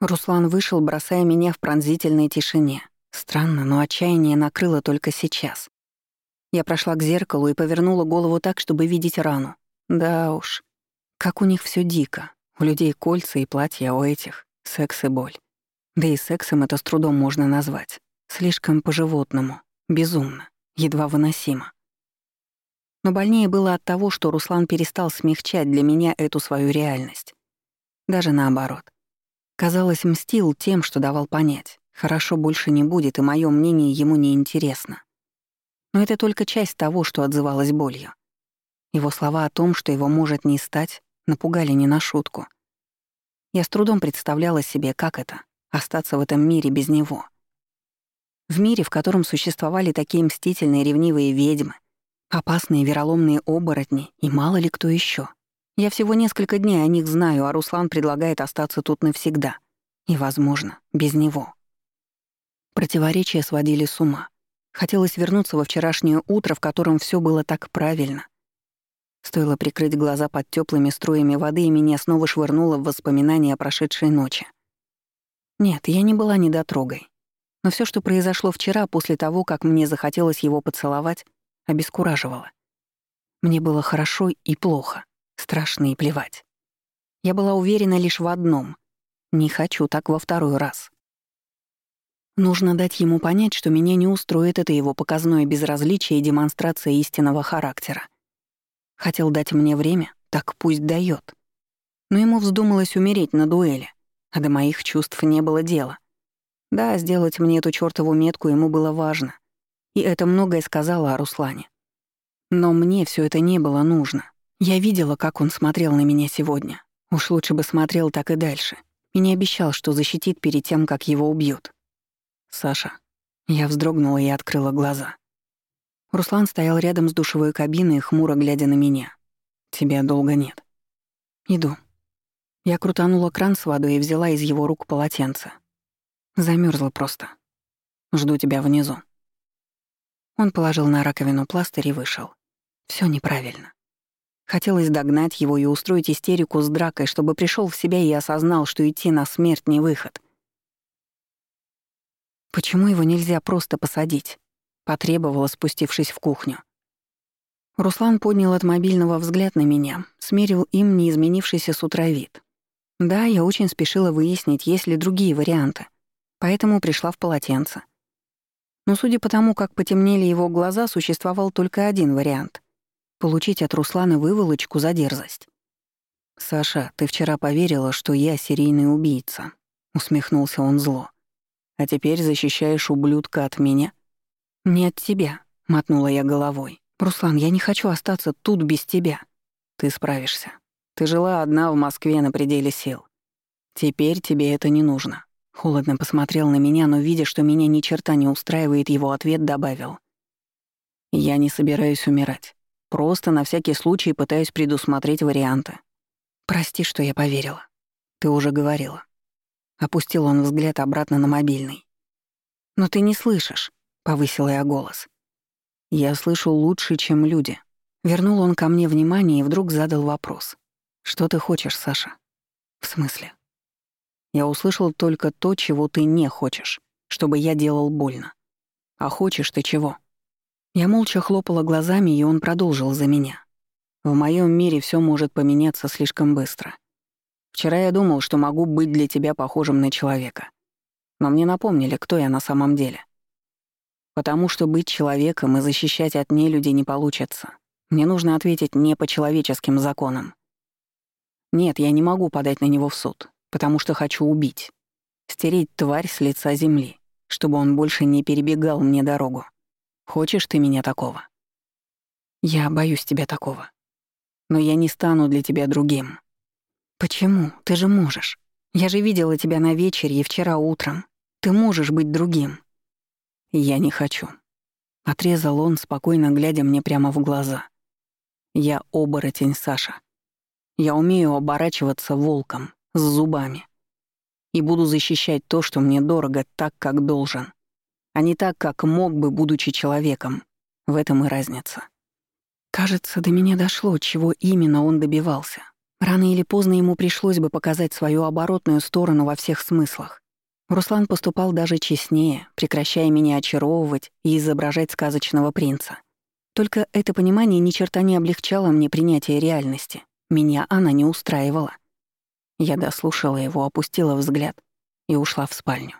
Руслан вышел, бросая меня в пронзительной тишине. Странно, но отчаяние накрыло только сейчас. Я прошла к зеркалу и повернула голову так, чтобы видеть рану. Да уж, как у них все дико. У людей кольца и платья, а у этих — секс и боль. Да и сексом это с трудом можно назвать. Слишком по-животному, безумно, едва выносимо. Но больнее было от того, что Руслан перестал смягчать для меня эту свою реальность. Даже наоборот. Казалось, мстил тем, что давал понять. Хорошо больше не будет, и мое мнение ему не интересно. Но это только часть того, что отзывалось болью. Его слова о том, что его может не стать, напугали не на шутку. Я с трудом представляла себе, как это — остаться в этом мире без него. В мире, в котором существовали такие мстительные ревнивые ведьмы, опасные вероломные оборотни и мало ли кто еще. Я всего несколько дней о них знаю, а Руслан предлагает остаться тут навсегда. И, возможно, без него. Противоречия сводили с ума. Хотелось вернуться во вчерашнее утро, в котором все было так правильно. Стоило прикрыть глаза под теплыми струями воды, и меня снова швырнуло в воспоминания о прошедшей ночи. Нет, я не была недотрогой. Но все, что произошло вчера, после того, как мне захотелось его поцеловать, обескураживало. Мне было хорошо и плохо, страшно и плевать. Я была уверена лишь в одном — не хочу так во второй раз. Нужно дать ему понять, что меня не устроит это его показное безразличие и демонстрация истинного характера. Хотел дать мне время, так пусть дает. Но ему вздумалось умереть на дуэли, а до моих чувств не было дела. Да, сделать мне эту чёртову метку ему было важно. И это многое сказала о Руслане. Но мне все это не было нужно. Я видела, как он смотрел на меня сегодня. Уж лучше бы смотрел так и дальше. И не обещал, что защитит перед тем, как его убьют. «Саша». Я вздрогнула и открыла глаза. Руслан стоял рядом с душевой кабиной, хмуро глядя на меня. «Тебя долго нет». «Иду». Я крутанула кран с водой и взяла из его рук полотенце. Замерзла просто. «Жду тебя внизу». Он положил на раковину пластырь и вышел. Все неправильно. Хотелось догнать его и устроить истерику с дракой, чтобы пришел в себя и осознал, что идти на смерть не выход — Почему его нельзя просто посадить? Потребовала, спустившись в кухню. Руслан поднял от мобильного взгляд на меня, смерил им неизменившийся с утра вид. Да, я очень спешила выяснить, есть ли другие варианты, поэтому пришла в полотенце. Но судя по тому, как потемнели его глаза, существовал только один вариант — получить от Руслана выволочку за дерзость. «Саша, ты вчера поверила, что я серийный убийца», — усмехнулся он зло. А теперь защищаешь ублюдка от меня?» «Не от тебя», — мотнула я головой. «Руслан, я не хочу остаться тут без тебя». «Ты справишься. Ты жила одна в Москве на пределе сил. Теперь тебе это не нужно». Холодно посмотрел на меня, но, видя, что меня ни черта не устраивает, его ответ добавил. «Я не собираюсь умирать. Просто на всякий случай пытаюсь предусмотреть варианты. Прости, что я поверила. Ты уже говорила. Опустил он взгляд обратно на мобильный. «Но ты не слышишь», — повысила я голос. «Я слышу лучше, чем люди». Вернул он ко мне внимание и вдруг задал вопрос. «Что ты хочешь, Саша?» «В смысле?» «Я услышал только то, чего ты не хочешь, чтобы я делал больно. А хочешь ты чего?» Я молча хлопала глазами, и он продолжил за меня. «В моем мире все может поменяться слишком быстро. Вчера я думал, что могу быть для тебя похожим на человека. Но мне напомнили, кто я на самом деле. Потому что быть человеком и защищать от нелюдей не получится. Мне нужно ответить не по человеческим законам. Нет, я не могу подать на него в суд, потому что хочу убить. Стереть тварь с лица земли, чтобы он больше не перебегал мне дорогу. Хочешь ты меня такого? Я боюсь тебя такого. Но я не стану для тебя другим. «Почему? Ты же можешь. Я же видела тебя на вечере и вчера утром. Ты можешь быть другим». «Я не хочу», — отрезал он, спокойно глядя мне прямо в глаза. «Я оборотень, Саша. Я умею оборачиваться волком, с зубами. И буду защищать то, что мне дорого, так, как должен. А не так, как мог бы, будучи человеком. В этом и разница». Кажется, до меня дошло, чего именно он добивался. Рано или поздно ему пришлось бы показать свою оборотную сторону во всех смыслах. Руслан поступал даже честнее, прекращая меня очаровывать и изображать сказочного принца. Только это понимание ни черта не облегчало мне принятие реальности. Меня она не устраивала. Я дослушала его, опустила взгляд и ушла в спальню.